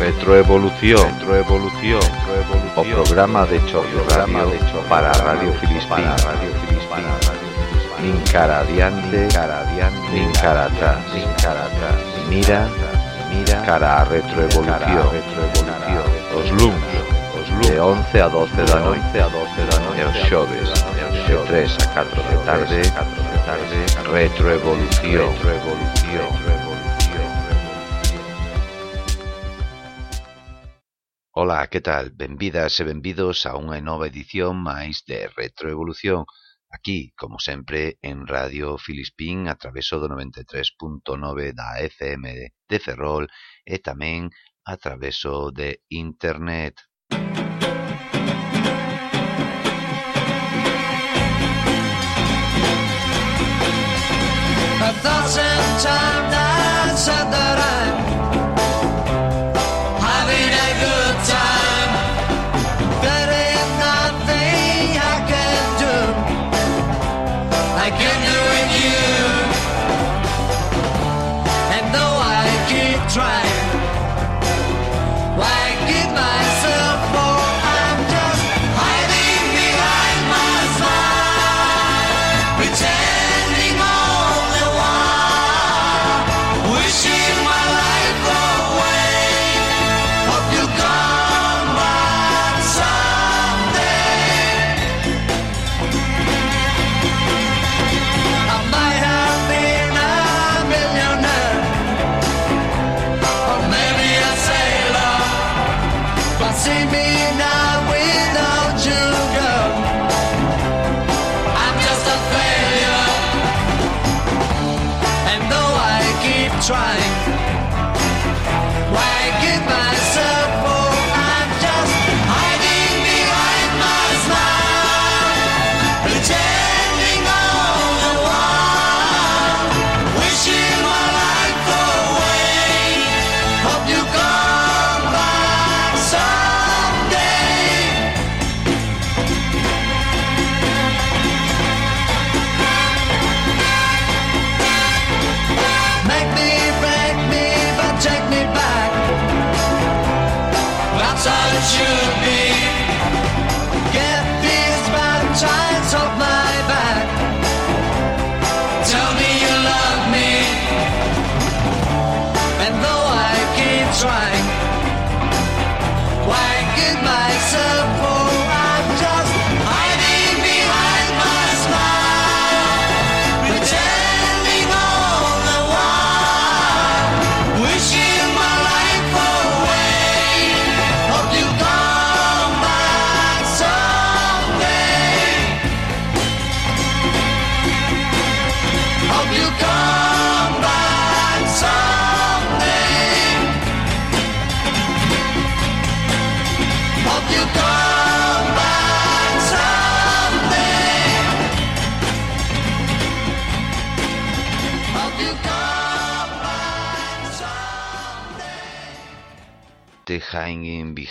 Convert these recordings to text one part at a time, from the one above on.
Retroevolución, retroevolución, retroevolución. O programa de choque, programa de choque para Radio Filispín, Radio Filispín. Nin cara adiante, cara adiante, nin cara atrás, nin cara atrás. Mira, mira cara a retroevolución, retroevolución. Os de 11 a 12 da noite a 12 da noite aos xoves de 3 a 4 de tarde. Tarde. Retroevolución. Retroevolución. Ola, que tal? Benvidas e benvidos a unha nova edición máis de Retroevolución. Aquí, como sempre, en Radio Filispín a traveso do 93.9 da FM de Ferrol e tamén a traveso de Internet. I thought time that said that I'm try.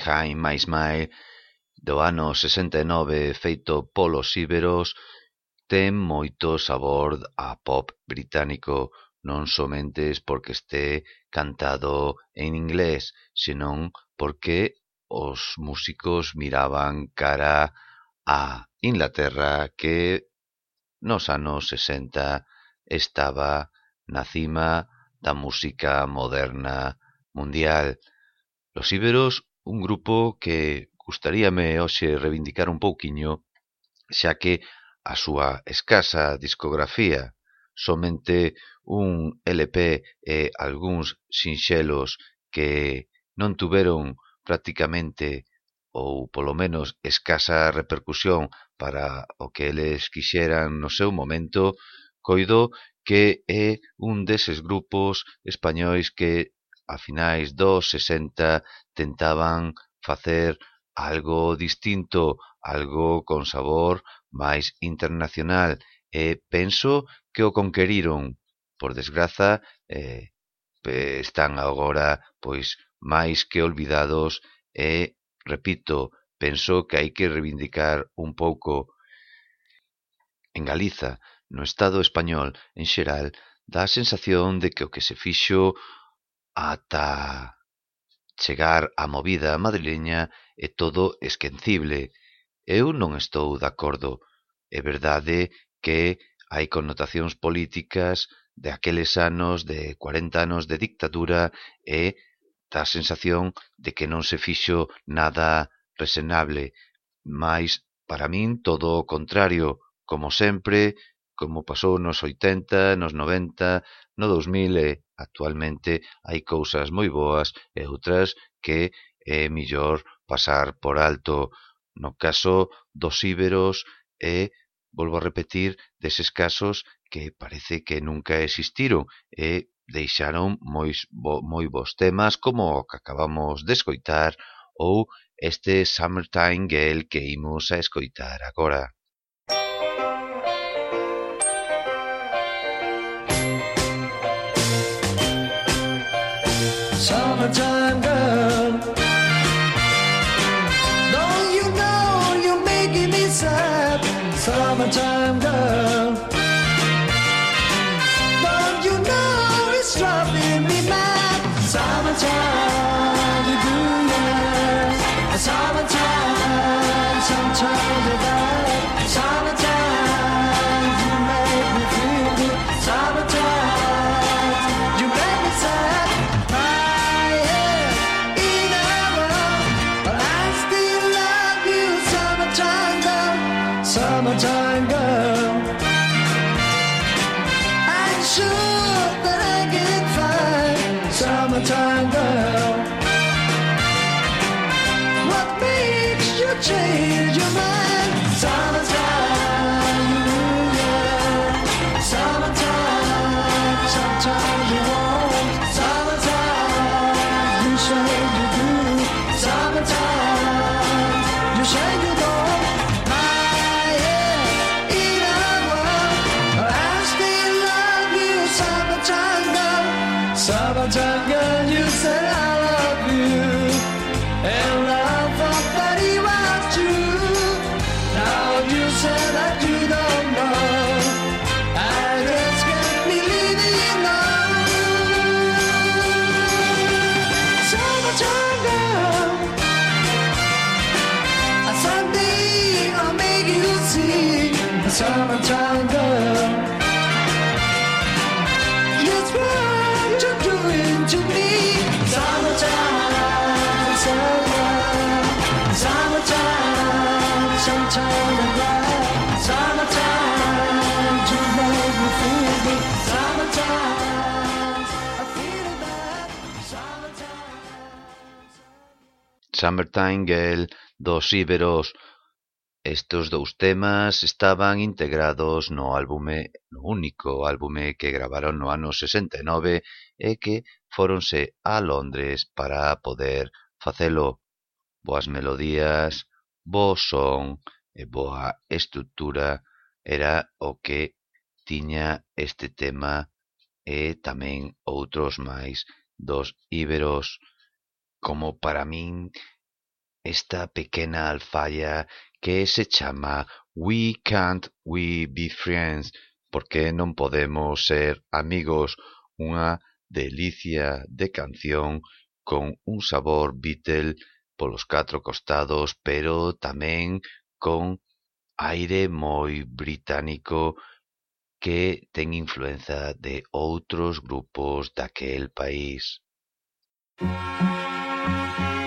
Time My Smile do ano sesenta e nove feito polos íberos ten moito sabor a pop británico non somentes porque este cantado en inglés, senón porque os músicos miraban cara a Inglaterra que nos anos sesenta estaba na cima da música moderna mundial. Los íberos Un grupo que gustaríame hoxe reivindicar un pouquiño, xa que a súa escasa discografía, somente un LP e algúns sinxelos que non tuveron prácticamente ou polo menos escasa repercusión para o que eles quixeran no seu momento, coido que é un deses grupos españois que a finais dos sesenta tentaban facer algo distinto, algo con sabor máis internacional e penso que o conqueriron. Por desgraza, eh, están agora pois máis que olvidados e, repito, penso que hai que reivindicar un pouco en Galiza, no Estado español en xeral, dá a sensación de que o que se fixo ata chegar a movida madrileña é todo esquecible. Eu non estou de acordo. É verdade que hai connotacións políticas de aqueles anos, de 40 anos de dictadura, e dá a sensación de que non se fixo nada resenable. Mais, para min, todo o contrario. Como sempre, como pasou nos 80, nos 90, no 2000 e Actualmente hai cousas moi boas e outras que eh, é mellor pasar por alto no caso dos íberos eh, e, volvo a repetir, deses casos que parece que nunca existiron e eh, deixaron moi, bo, moi bons temas como o que acabamos de escoitar ou este Summertime Gale que imos a escoitar agora. Summertime girl. Don't you know you're making me sad. Summertime girl. Don't you know it's driving me mad. Summertime you do yeah. Summertime sometimes Summertime girl. It's what you're doing to me. Summertime, summer, summertime. Summertime, to make me feel. Summertime, I feel. Summertime. Summertime Girl dos Íberos Estes dous temas estaban integrados no álbume no único álbume que gravaron no ano sesenta e que fóronse a Londres para poder facelo. Boas melodías, bo son e boa estrutura era o que tiña este tema e tamén outros máis dos Íberos como para min esta pequena alfalla que se chama We Can't We Be Friends, porque non podemos ser amigos, unha delicia de canción con un sabor Beatle polos catro costados, pero tamén con aire moi británico que ten influenza de outros grupos daquel país. Música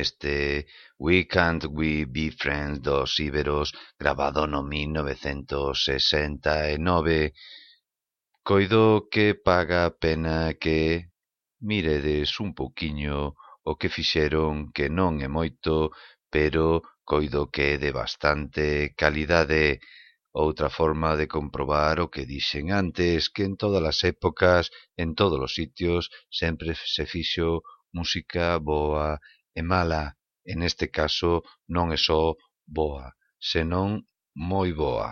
este "We Can't We Be Friends" dos Íberos, gravado no mil novecentos sesenta e nove, coido que paga a pena que miredes un pouquiño o que fixeron, que non é moito, pero coido que é de bastante calidade. Outra forma de comprobar o que dixen antes, que en todas as épocas, en todos os sitios, sempre se fixo música boa e mala, e neste caso non é só boa, senón moi boa.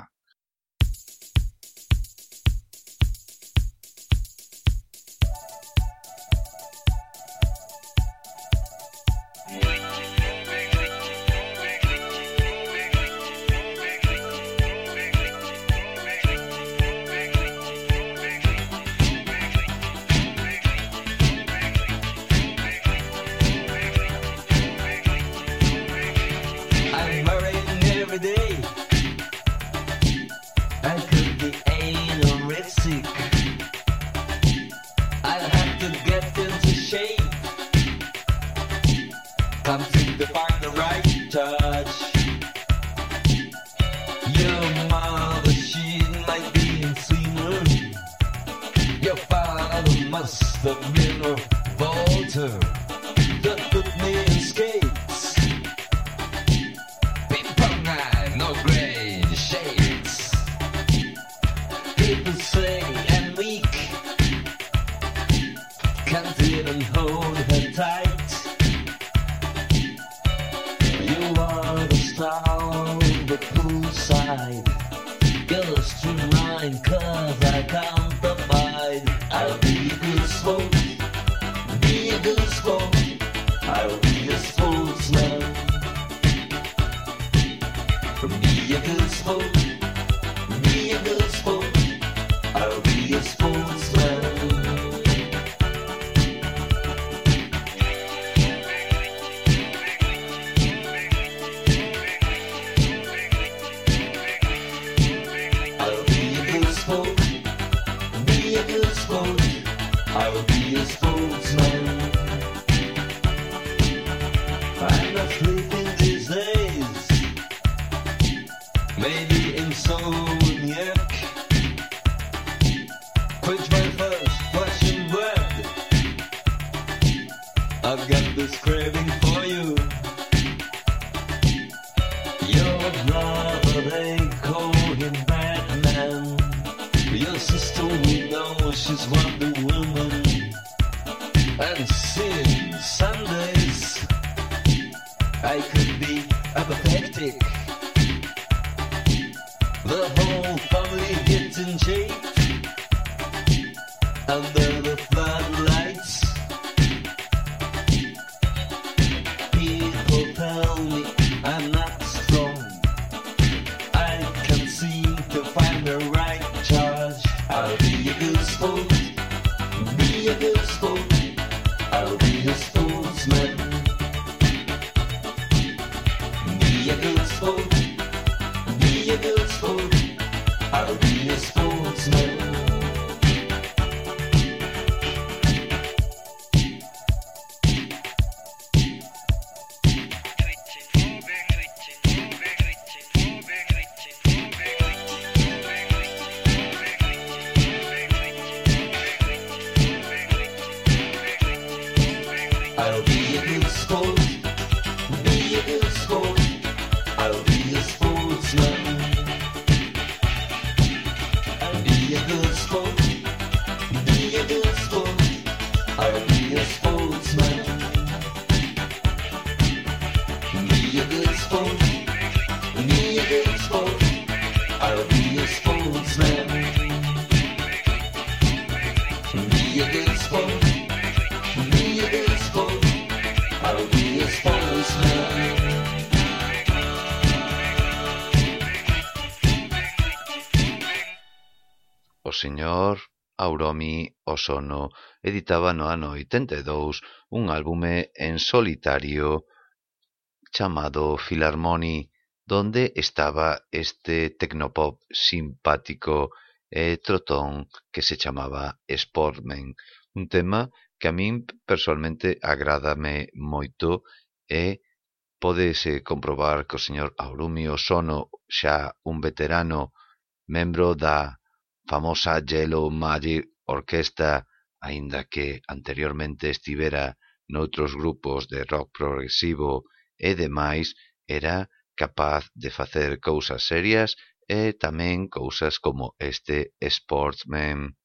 Must have been señor Auromi Osono editaba no ano oitenta e dous un álbume en solitario chamado Philharmony, donde estaba este tecnopop simpático e trotón que se chamaba Sportman, un tema que a min personalmente agrádame moito e podese comprobar que o señor Aurumio Sono, xa un veterano, membro da famosa Yellow Magic Orquesta, aínda que anteriormente estivera noutros grupos de rock progresivo e demais, era capaz de facer cousas serias e tamén cousas como este Sportsman.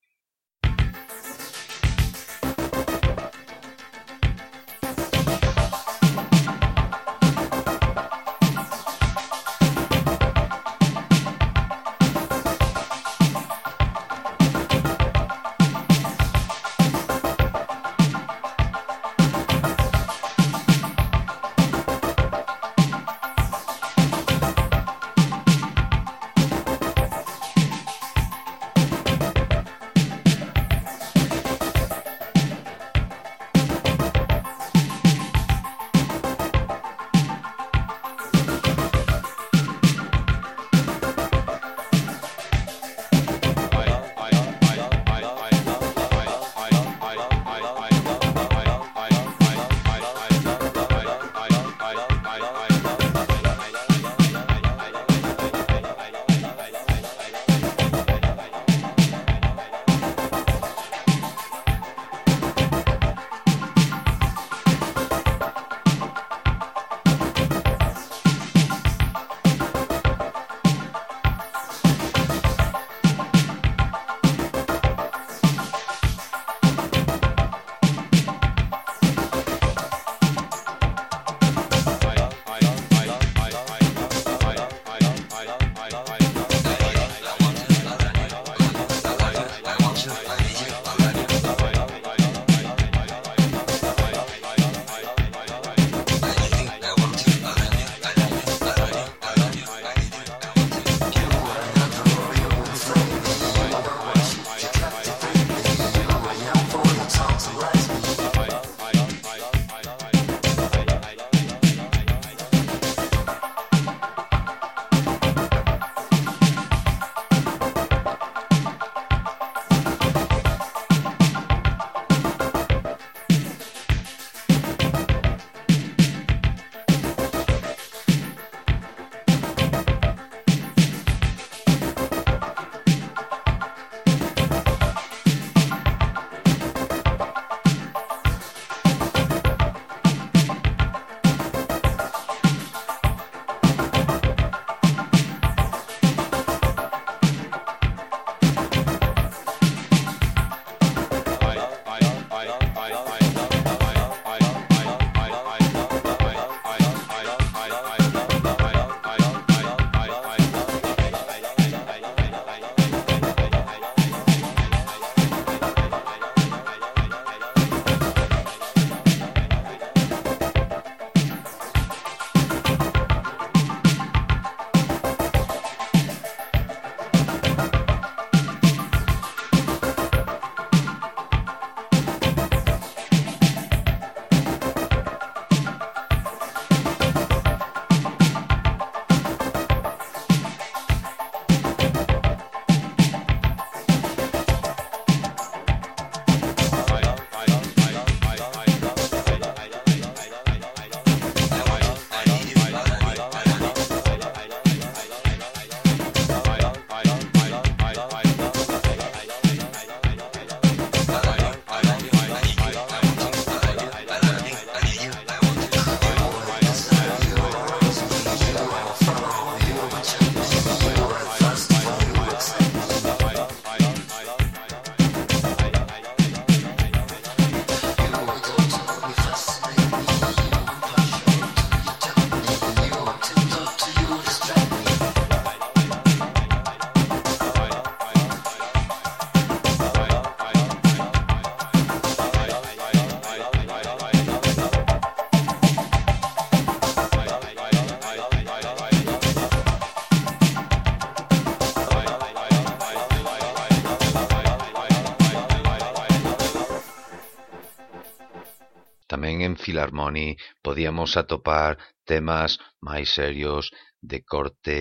Filarmoni podíamos atopar temas máis serios de corte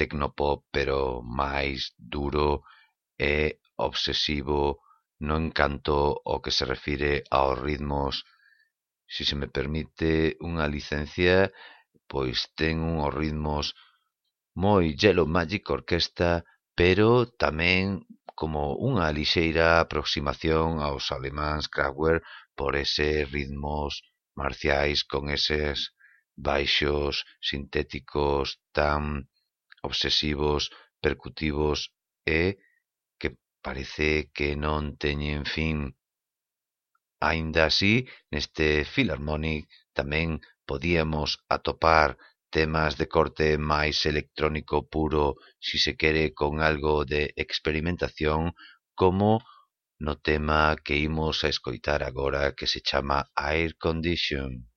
tecnopop pero máis duro e obsesivo no canto ao que se refire aos ritmos. Si se me permite unha licencia, pois ten unhos ritmos moi Yellow Magic Orquesta, pero tamén como unha lixeira aproximación aos alemáns Kraftwerk por ese ritmos marciais con eses baixos sintéticos tan obsesivos, percutivos e que parece que non teñen fin. Aínda así, neste Philharmonic tamén podíamos atopar temas de corte máis electrónico puro, si se quere con algo de experimentación, como no tema que imos a escoitar agora que se chama Air Condition.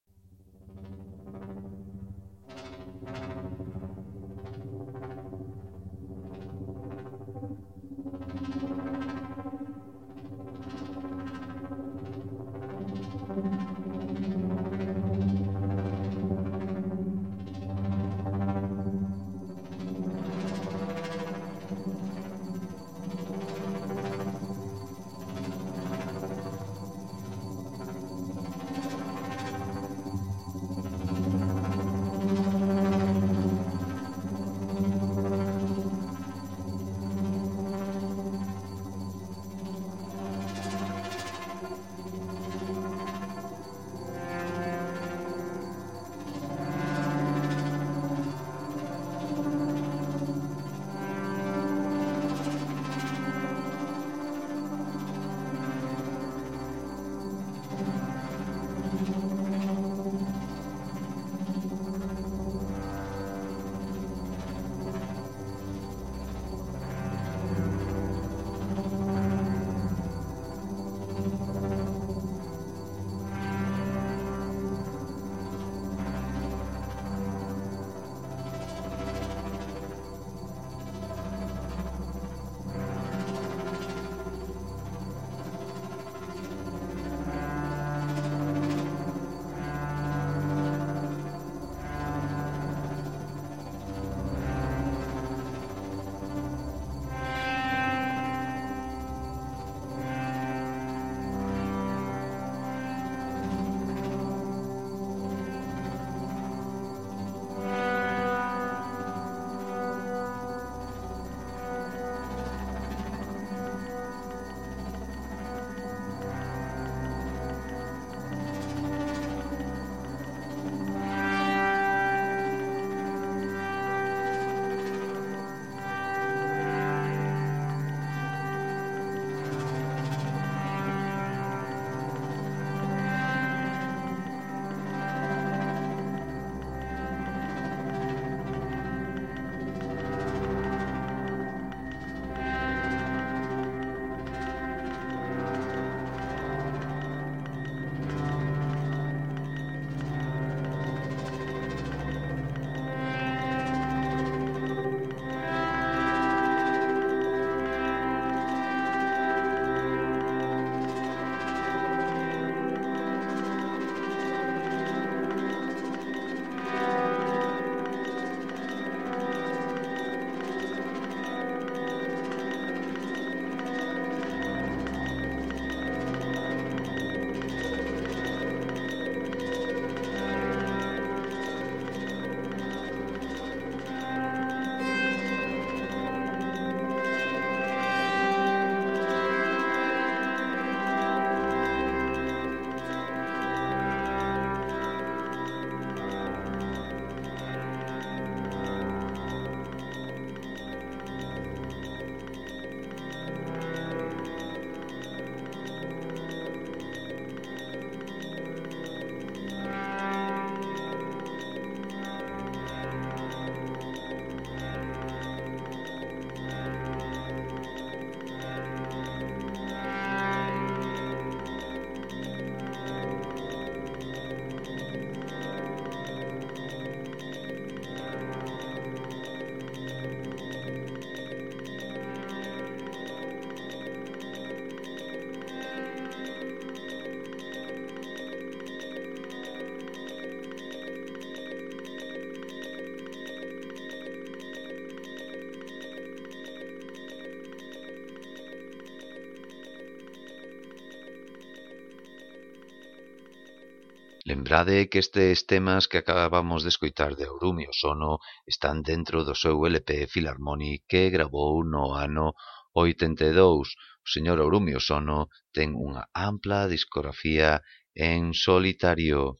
Lembrade que estes temas que acabamos de escoitar de Ourume Sono están dentro do seu LP Filarmoni que gravou no ano 82. O señor Ourume Sono ten unha ampla discografía en solitario.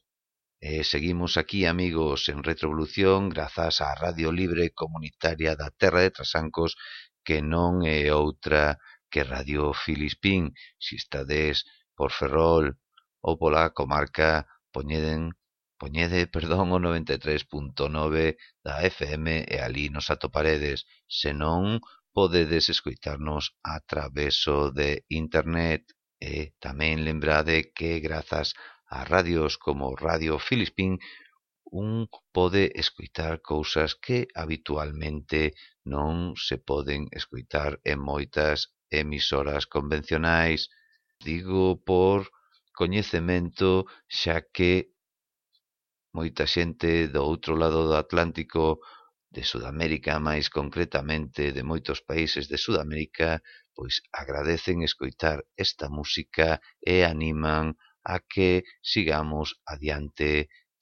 E seguimos aquí, amigos, en Retrovolución, grazas á Radio Libre Comunitaria da Terra de Trasancos, que non é outra que Radio Filispín. Si estades por Ferrol ou pola comarca poñeden poñede, perdón, o 93.9 da FM e ali nos atoparedes, senón podedes escoitarnos a traveso de internet. E tamén lembrade que grazas a radios como Radio Filispín un pode escoitar cousas que habitualmente non se poden escoitar en moitas emisoras convencionais. Digo por coñecemento xa que moita xente do outro lado do Atlántico, de Sudamérica máis concretamente, de moitos países de Sudamérica, pois agradecen escoitar esta música e animan a que sigamos adiante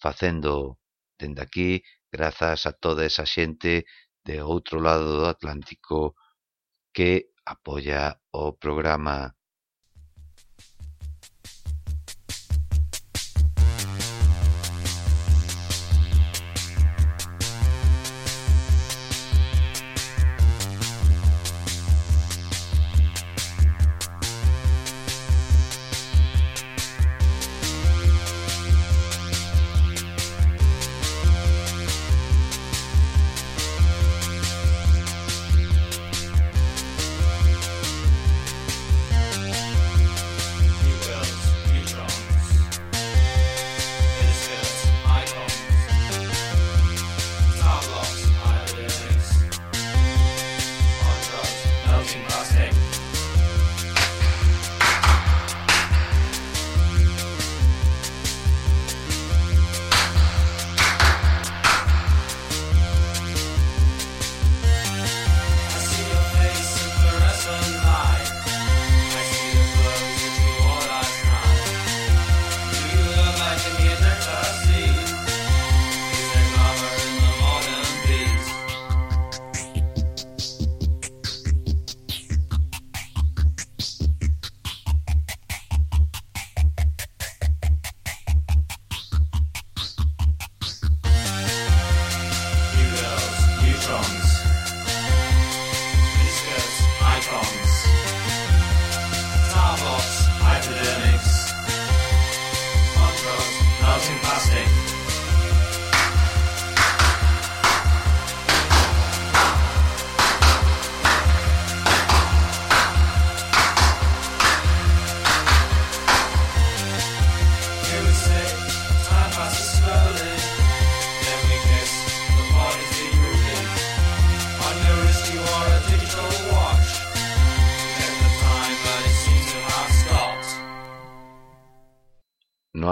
facendo dende aquí, grazas a toda esa xente de outro lado do Atlántico que apoia o programa.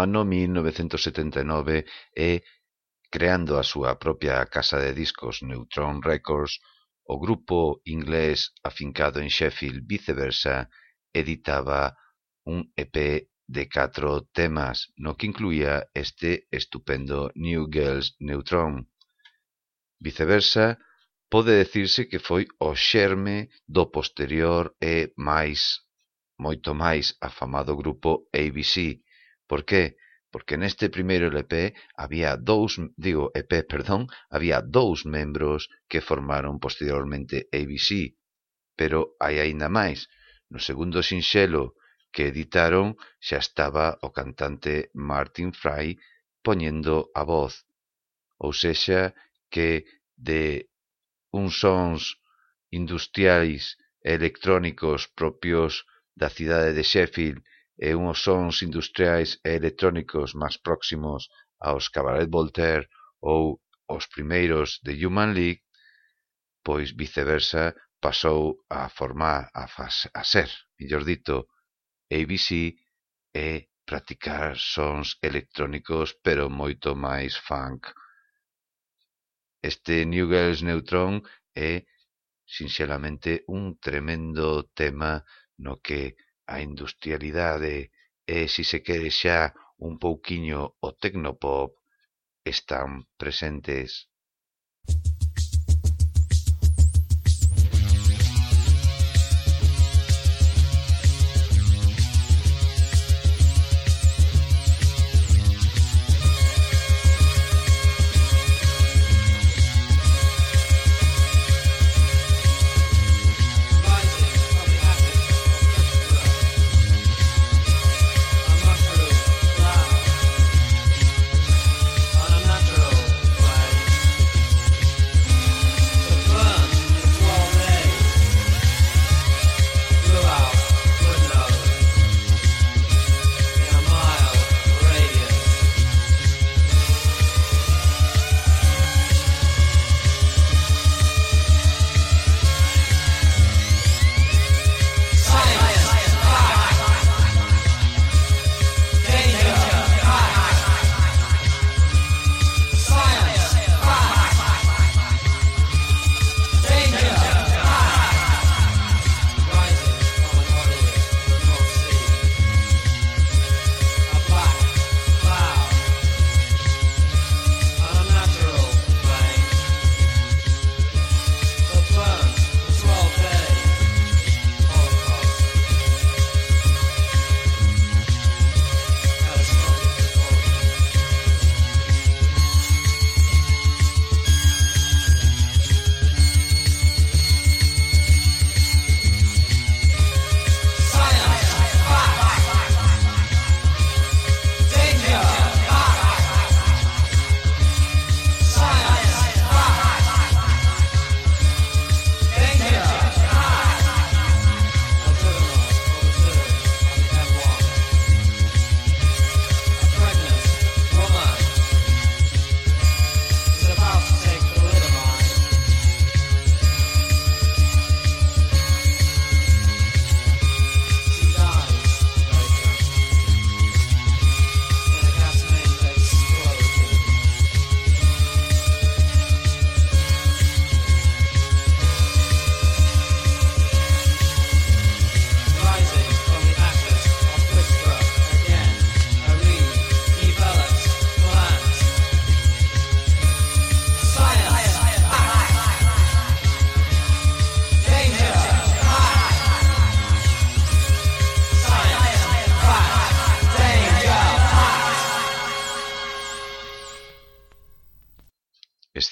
ano mil novecentos setenta e nove e, creando a súa propia casa de discos Neutron Records, o grupo inglés afincado en Sheffield viceversa editaba un EP de catro temas, no que incluía este estupendo New Girls Neutron. Viceversa, pode decirse que foi o xerme do posterior e máis moito máis afamado grupo ABC, Por que? Porque neste primeiro LP había dous, digo, EP, perdón, había dous membros que formaron posteriormente ABC, pero hai aínda máis. No segundo sinxelo que editaron xa estaba o cantante Martin Fry poñendo a voz. Ou sexa, que de uns sons industriais e electrónicos propios da cidade de Sheffield e uns sons industriais e electrónicos máis próximos aos Cabaret Voltaire ou os primeiros de Human League, pois viceversa pasou a formar, a, fase, a ser, mellor dito, ABC e practicar sons electrónicos pero moito máis funk. Este New Girls Neutron é sinxelamente un tremendo tema no que a industrialidade e, si se quere xa un pouquiño o tecnopop, están presentes.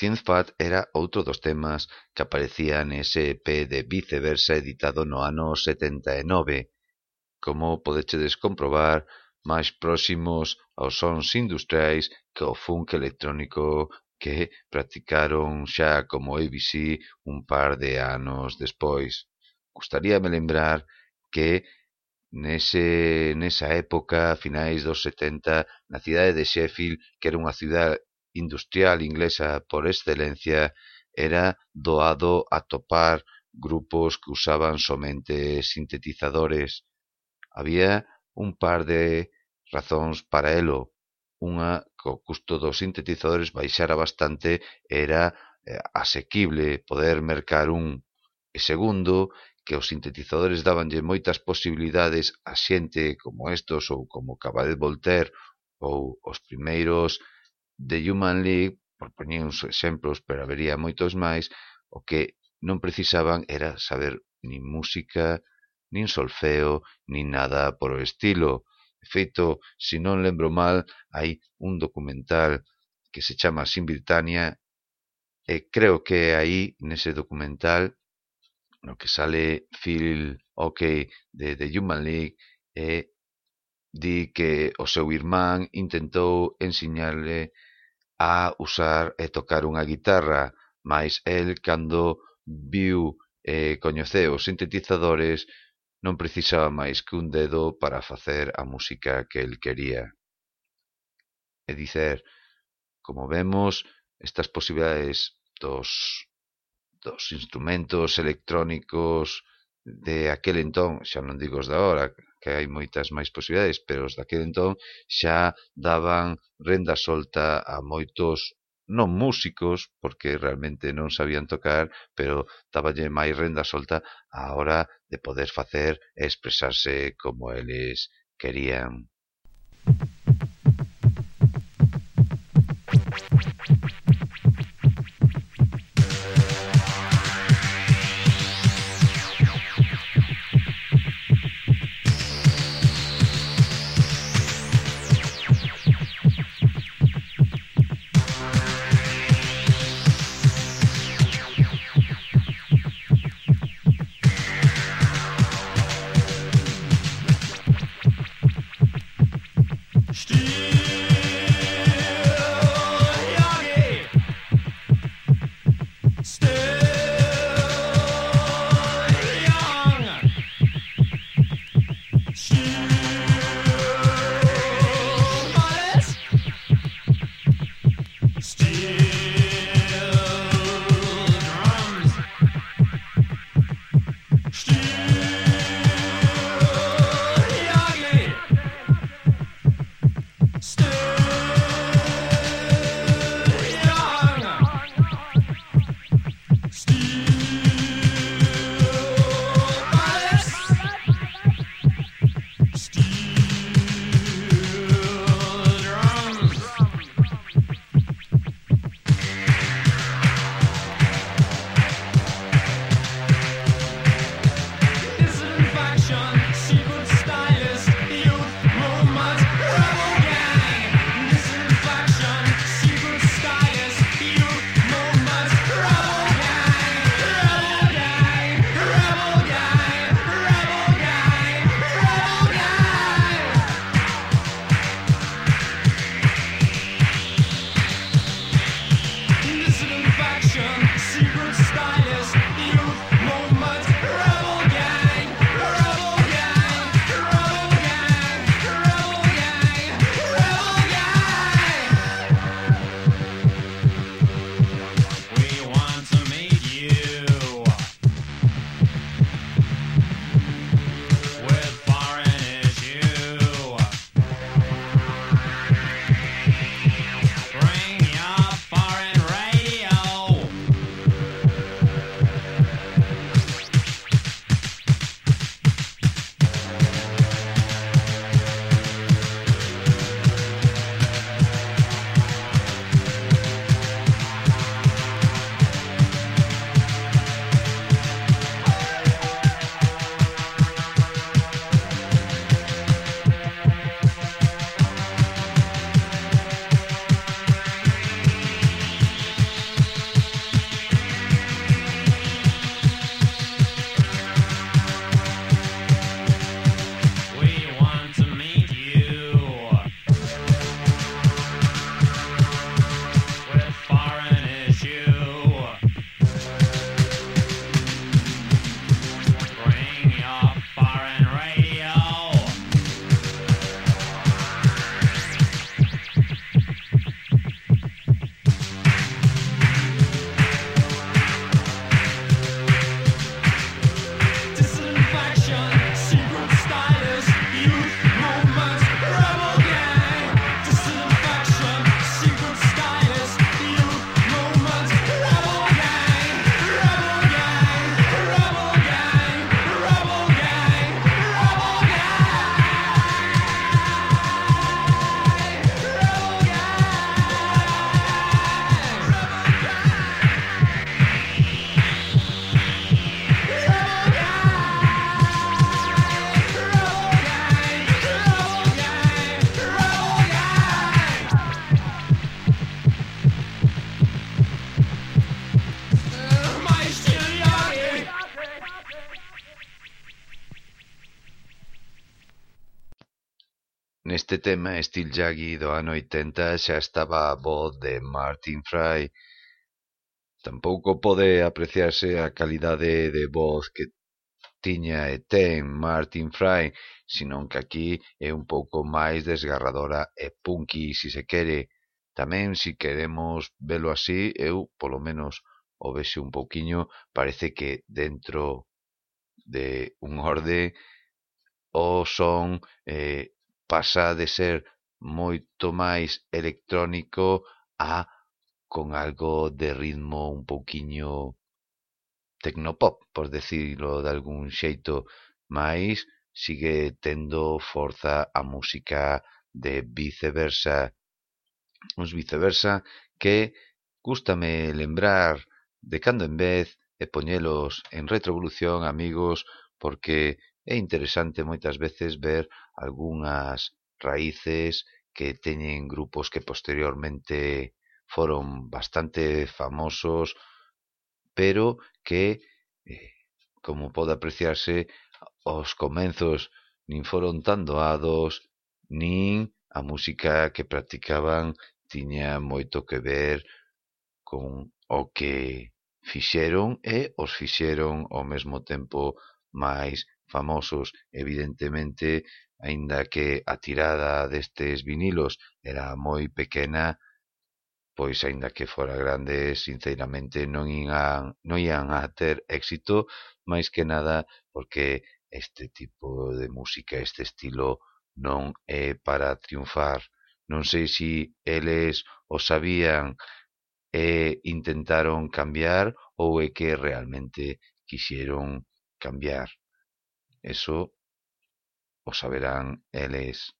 Synthpad era outro dos temas que aparecía nese EP de Viceversa editado no ano setenta e nove, como podechedes comprobar, máis próximos aos sons industriais que ao funk electrónico que practicaron xa como ABC un par de anos despois. Gustaríame lembrar que nese, nesa época, a finais dos 70, na cidade de Sheffield, que era unha cidade industrial inglesa por excelencia era doado atopar grupos que usaban somente sintetizadores. Había un par de razóns para elo. Unha que o custo dos sintetizadores baixara bastante era eh, asequible poder mercar un. E segundo, que os sintetizadores dábanlle moitas posibilidades a xente como estos ou como Cabaret Voltaire ou os primeiros The Human League, por poñer uns exemplos, pero habería moitos máis, o que non precisaban era saber nin música, nin solfeo, nin nada por o estilo. De feito, se non lembro mal, hai un documental que se chama Sin Britannia e creo que aí, nese documental, no que sale Phil Oakey de The Human League e di que o seu irmán intentou ensinarle a usar e tocar unha guitarra, mais el cando viu e coñeceu os sintetizadores non precisaba máis que un dedo para facer a música que el quería. E dicer, como vemos, estas posibilidades dos, dos instrumentos electrónicos de aquel entón, xa non digo os de agora, que hai moitas máis posibilidades, pero os daquele entón xa daban renda solta a moitos non músicos, porque realmente non sabían tocar, pero daballe máis renda solta á hora de poder facer e expresarse como eles querían. Neste tema Steel Jaggy do ano 80 xa estaba a voz de Martin Fry. Tampouco pode apreciarse a calidade de voz que tiña e ten Martin Fry, senón que aquí é un pouco máis desgarradora e punky, si se quere. Tamén, si queremos velo así, eu, polo menos, o vexo un pouquiño, parece que dentro de un orde o son eh, pasa de ser moito máis electrónico a con algo de ritmo un pouquiño tecnopop, por decirlo de algún xeito, mais sigue tendo forza a música de viceversa. Uns viceversa que gústame lembrar de cando en vez e poñelos en retrovolución, amigos, porque É interesante moitas veces ver algunhas raíces que teñen grupos que posteriormente foron bastante famosos, pero que, eh, como pode apreciarse, os comenzos nin foron tan doados, nin a música que practicaban tiña moito que ver con o que fixeron e os fixeron ao mesmo tempo máis famosos. Evidentemente, aínda que a tirada destes vinilos era moi pequena, pois aínda que fora grande, sinceramente non ian, non ian a ter éxito, máis que nada porque este tipo de música, este estilo, non é para triunfar. Non sei se eles o sabían e intentaron cambiar ou é que realmente quixeron cambiar. Eso o saberán eles.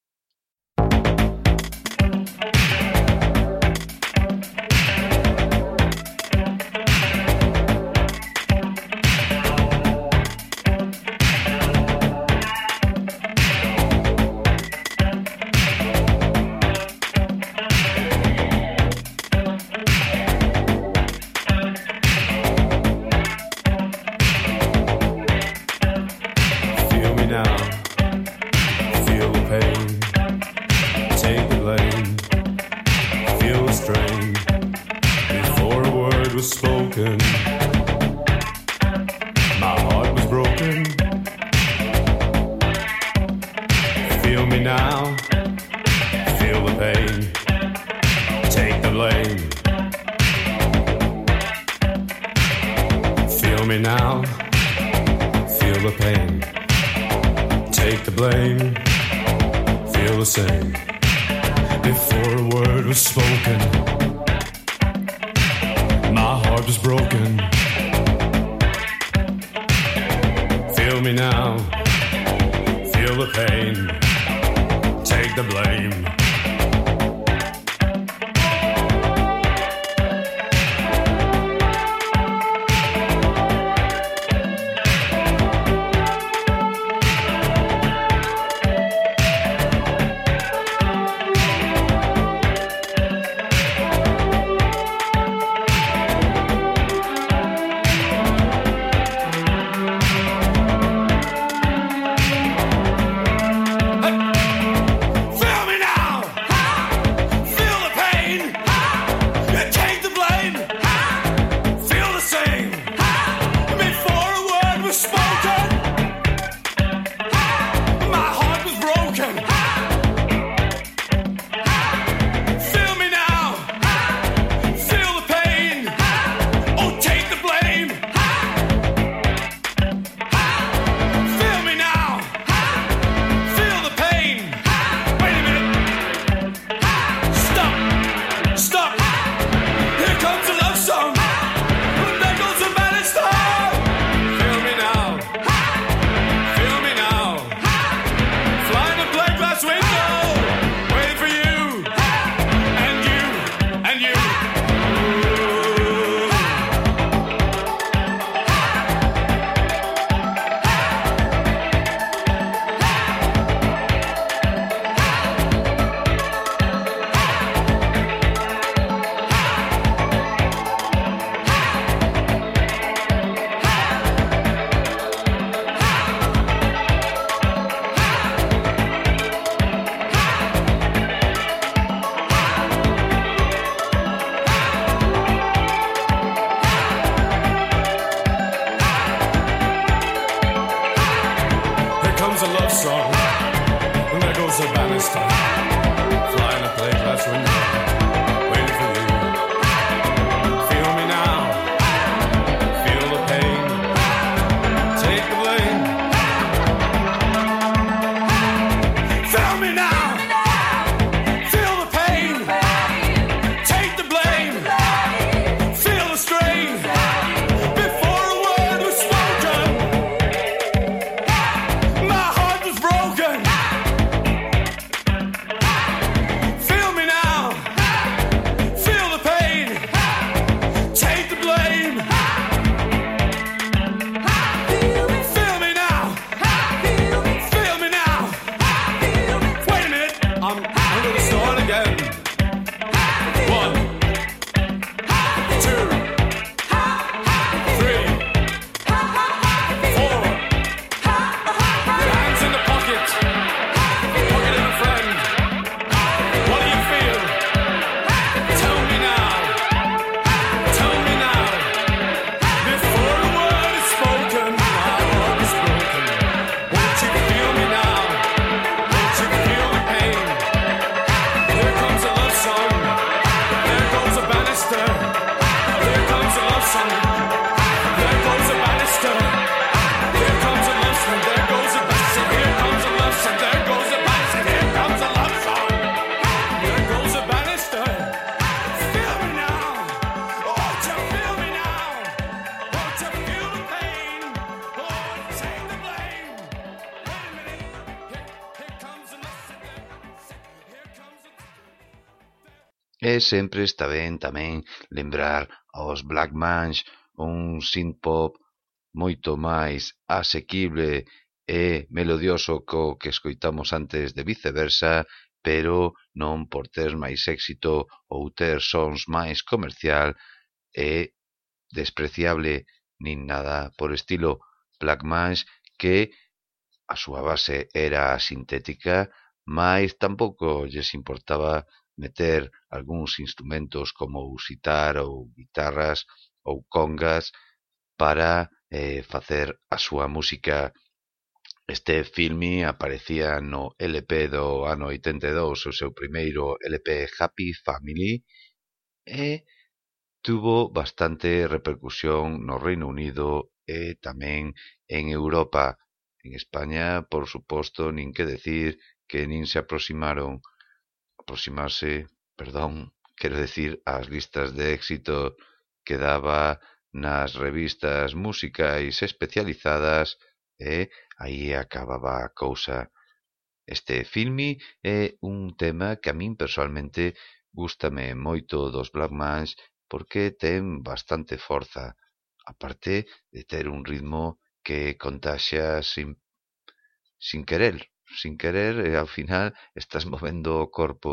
Me now. Feel the pain. Take the blame. Feel the same. Before a word was spoken, my heart was broken. Feel me now. Feel the pain. Take the blame. e sempre está ben tamén lembrar aos Black Mansh, un synth-pop moito máis asequible e melodioso co que escoitamos antes de viceversa, pero non por ter máis éxito ou ter sons máis comercial e despreciable nin nada por estilo. Black Mansh que a súa base era sintética, máis tampouco lles importaba meter algúns instrumentos como o sitar ou guitarras ou congas para eh, facer a súa música. Este filme aparecía no LP do ano 82, o seu primeiro LP Happy Family, e tuvo bastante repercusión no Reino Unido e tamén en Europa. En España, por suposto, nin que decir que nin se aproximaron aproximarse perdón, quero dicir ás listas de éxito que daba nas revistas musicais especializadas eh, e aí acababa a cousa. Este filme é un tema que a min personalmente gústame moito dos Black Mans porque ten bastante forza, aparte de ter un ritmo que contaxa sin, sin querer, sin querer e ao final estás movendo o corpo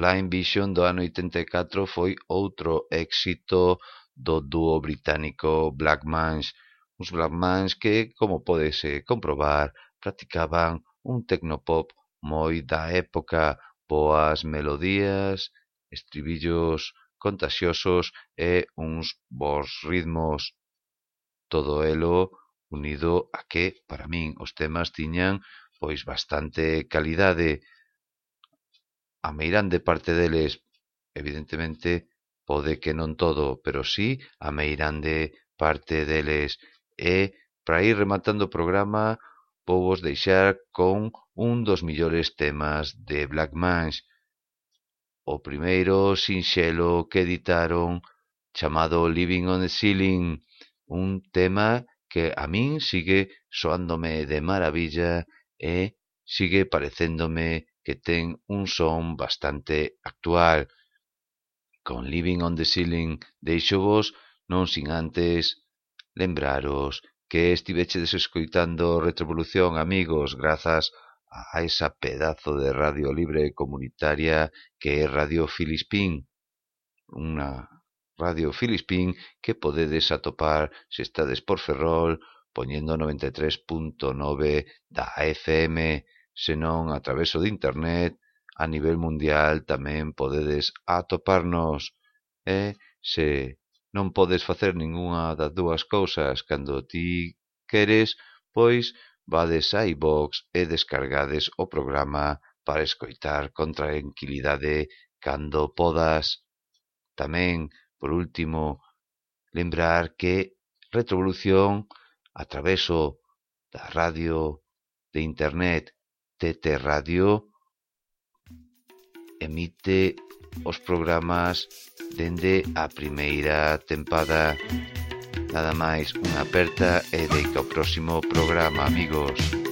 Blind Vision do ano oitenta e catro foi outro éxito do dúo británico Black Mans, uns Black Mans que, como pódese eh, comprobar, practicaban un tecnopop moi da época, boas melodías, estribillos contagiosos e uns bons ritmos. Todo elo unido a que, para min, os temas tiñan pois bastante calidade, a meirande parte deles, evidentemente, pode que non todo, pero sí a meirande parte deles. E, para ir rematando o programa, vou vos deixar con un dos millores temas de Black Mans, o primeiro sinxelo que editaron chamado Living on the Ceiling, un tema que a min sigue soándome de maravilla e sigue parecéndome que ten un son bastante actual. Con Living on the Ceiling deixovos non sin antes lembraros que estivechedes escoitando Retrovolución, amigos, grazas a esa pedazo de radio libre comunitaria que é Radio Filispín, unha Radio Filispín que podedes atopar se estades por Ferrol poñendo 93.9 da FM senón a traveso de Internet, a nivel mundial tamén podedes atoparnos e se non podes facer ningunha das dúas cousas cando ti queres, pois vades a iVox e descargades o programa para escoitar con tranquilidade cando podas. Tamén, por último, lembrar que Retrovolución, a traveso da radio, de internet TT Radio emite os programas dende a primeira tempada. Nada máis, unha aperta e deica o próximo programa, amigos.